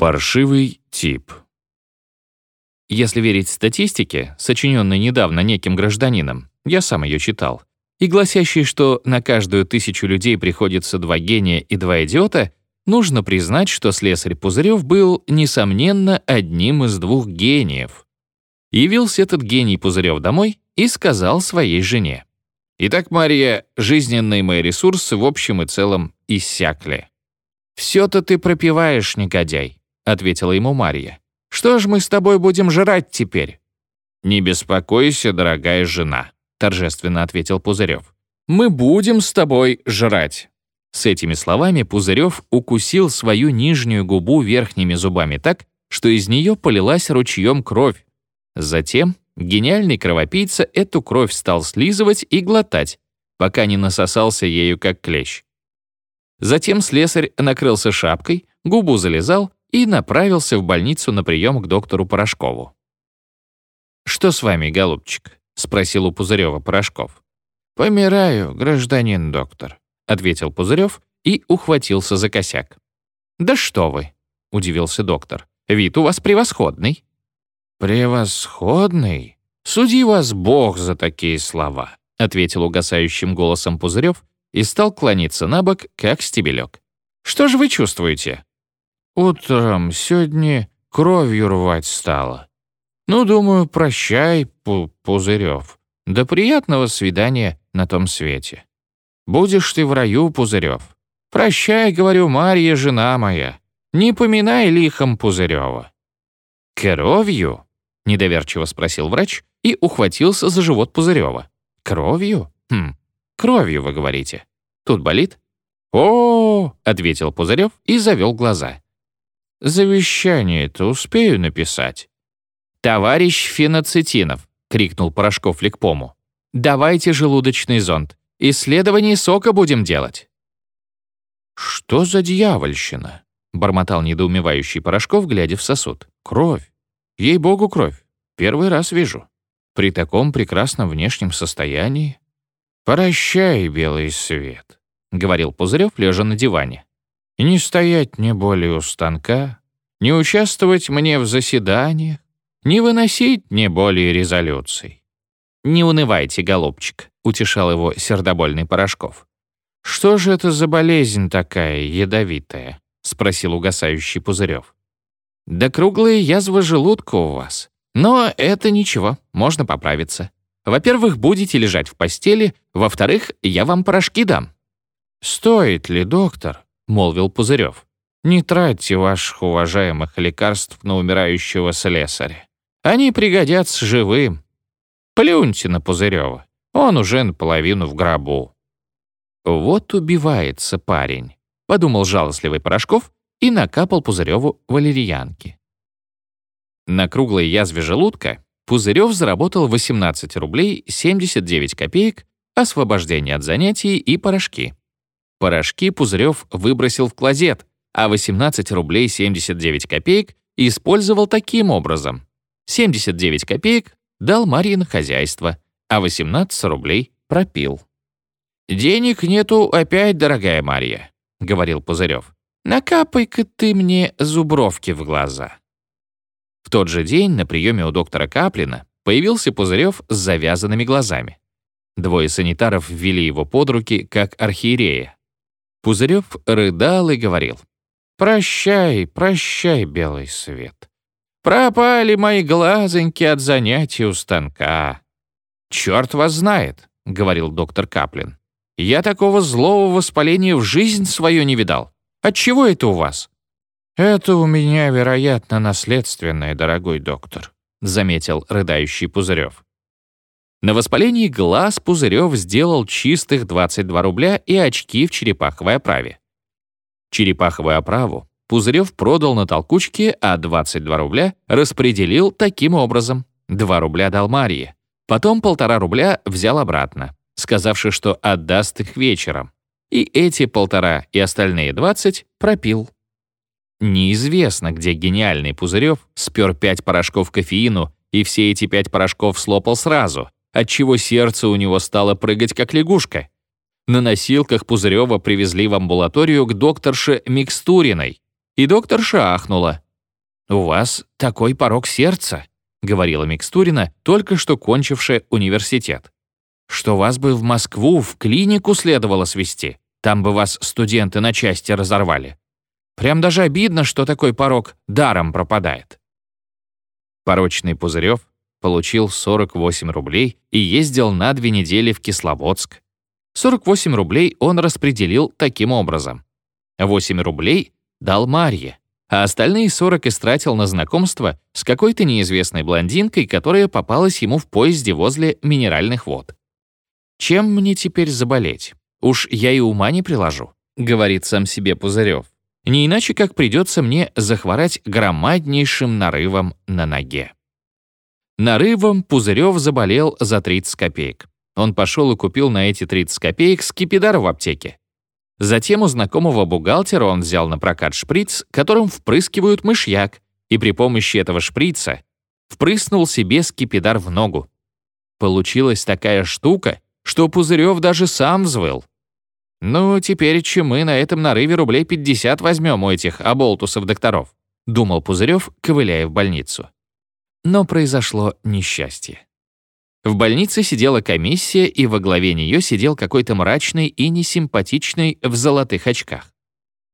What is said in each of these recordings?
Паршивый тип. Если верить статистике, сочиненной недавно неким гражданином, я сам ее читал, и гласящей, что на каждую тысячу людей приходится два гения и два идиота, нужно признать, что слесарь Пузырев был, несомненно, одним из двух гениев. Явился этот гений Пузырев домой и сказал своей жене. «Итак, Мария, жизненные мои ресурсы в общем и целом иссякли». «Все-то ты пропиваешь, негодяй», — ответила ему Мария. «Что ж мы с тобой будем жрать теперь?» «Не беспокойся, дорогая жена», — торжественно ответил Пузырев. «Мы будем с тобой жрать». С этими словами Пузырев укусил свою нижнюю губу верхними зубами так, что из нее полилась ручьем кровь. Затем гениальный кровопийца эту кровь стал слизывать и глотать, пока не насосался ею как клещ. Затем слесарь накрылся шапкой, губу залезал и направился в больницу на прием к доктору Порошкову. «Что с вами, голубчик?» — спросил у Пузырева Порошков. «Помираю, гражданин доктор», — ответил Пузырев и ухватился за косяк. «Да что вы!» — удивился доктор. «Вид у вас превосходный». «Превосходный? Суди вас Бог за такие слова», — ответил угасающим голосом Пузырев и стал клониться на бок, как стебелек. «Что же вы чувствуете?» Утром сегодня кровью рвать стало. Ну, думаю, прощай, Пу Пузырев. До приятного свидания на том свете. Будешь ты в раю, Пузырев. Прощай, говорю, Марья, жена моя. Не поминай лихом Пузырева. Кровью? Недоверчиво спросил врач и ухватился за живот Пузырева. Кровью? Хм, кровью, вы говорите. Тут болит? О, -о, -о, -о ответил Пузырев и завел глаза. Завещание-то успею написать». «Товарищ Феноцетинов», — крикнул Порошков Лекпому, «давайте желудочный зонд. Исследование сока будем делать». «Что за дьявольщина?» — бормотал недоумевающий Порошков, глядя в сосуд. «Кровь. Ей-богу, кровь. Первый раз вижу. При таком прекрасном внешнем состоянии. «Прощай, белый свет», — говорил Пузырев, лежа на диване. Не стоять мне более у станка, не участвовать мне в заседаниях, не выносить мне более резолюций. «Не унывайте, голубчик», — утешал его сердобольный Порошков. «Что же это за болезнь такая ядовитая?» — спросил угасающий Пузырев. «Да круглые язвы желудка у вас. Но это ничего, можно поправиться. Во-первых, будете лежать в постели, во-вторых, я вам порошки дам». «Стоит ли, доктор?» молвил Пузырев. «Не тратьте ваших уважаемых лекарств на умирающего слесаря. Они пригодятся живым. Плюньте на Пузырева. Он уже наполовину в гробу». «Вот убивается парень», — подумал жалостливый Порошков и накапал Пузыреву валерьянки. На круглой язве желудка Пузырев заработал 18 рублей 79 копеек, освобождение от занятий и порошки. Порошки Пузырев выбросил в клозет, а 18 рублей 79 копеек использовал таким образом. 79 копеек дал Марье на хозяйство, а 18 рублей пропил. «Денег нету опять, дорогая Марья», — говорил Пузырев. «Накапай-ка ты мне зубровки в глаза». В тот же день на приеме у доктора Каплина появился Пузырев с завязанными глазами. Двое санитаров ввели его под руки, как архиерея. Пузырев рыдал и говорил. «Прощай, прощай, белый свет. Пропали мои глазоньки от занятий у станка». «Черт вас знает», — говорил доктор Каплин. «Я такого злого воспаления в жизнь свою не видал. Отчего это у вас?» «Это у меня, вероятно, наследственное, дорогой доктор», — заметил рыдающий Пузырев. На воспалении глаз Пузырев сделал чистых 22 рубля и очки в черепаховой оправе. Черепаховую оправу Пузырев продал на толкучке, а 22 рубля распределил таким образом. 2 рубля дал Марье. Потом полтора рубля взял обратно, сказавши, что отдаст их вечером. И эти полтора и остальные 20 пропил. Неизвестно, где гениальный Пузырев спер пять порошков кофеину и все эти пять порошков слопал сразу — отчего сердце у него стало прыгать как лягушка. На носилках Пузырева привезли в амбулаторию к докторше Микстуриной, и докторша ахнула. «У вас такой порог сердца», — говорила Микстурина, только что кончившая университет. «Что вас бы в Москву, в клинику следовало свести. Там бы вас студенты на части разорвали. Прям даже обидно, что такой порог даром пропадает». Порочный Пузырев получил 48 рублей и ездил на две недели в Кисловодск. 48 рублей он распределил таким образом. 8 рублей дал Марье, а остальные 40 истратил на знакомство с какой-то неизвестной блондинкой, которая попалась ему в поезде возле минеральных вод. «Чем мне теперь заболеть? Уж я и ума не приложу», — говорит сам себе Пузырев. «Не иначе, как придется мне захворать громаднейшим нарывом на ноге». Нарывом Пузырев заболел за 30 копеек. Он пошел и купил на эти 30 копеек скипидар в аптеке. Затем у знакомого бухгалтера он взял на прокат шприц, которым впрыскивают мышьяк, и при помощи этого шприца впрыснул себе скипидар в ногу. Получилась такая штука, что Пузырев даже сам взвыл. «Ну, теперь че мы на этом нарыве рублей 50 возьмем у этих оболтусов-докторов», думал Пузырев, ковыляя в больницу. Но произошло несчастье. В больнице сидела комиссия, и во главе нее сидел какой-то мрачный и несимпатичный в золотых очках.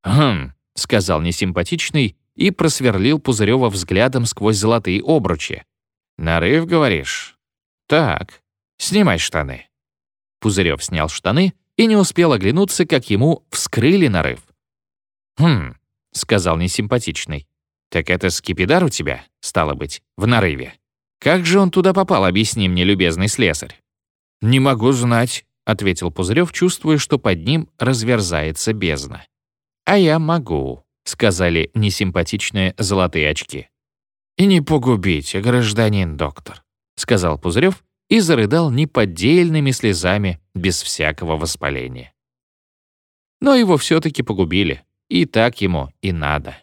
«Хм», — сказал несимпатичный и просверлил Пузырева взглядом сквозь золотые обручи. «Нарыв, говоришь? Так, снимай штаны». Пузырев снял штаны и не успел оглянуться, как ему вскрыли нарыв. «Хм», — сказал несимпатичный. «Так это скипидар у тебя, стало быть, в нарыве?» «Как же он туда попал, объясни мне, любезный слесарь?» «Не могу знать», — ответил Пузырев, чувствуя, что под ним разверзается бездна. «А я могу», — сказали несимпатичные золотые очки. «И не погубите, гражданин доктор», — сказал Пузырев и зарыдал неподдельными слезами без всякого воспаления. Но его все-таки погубили, и так ему и надо.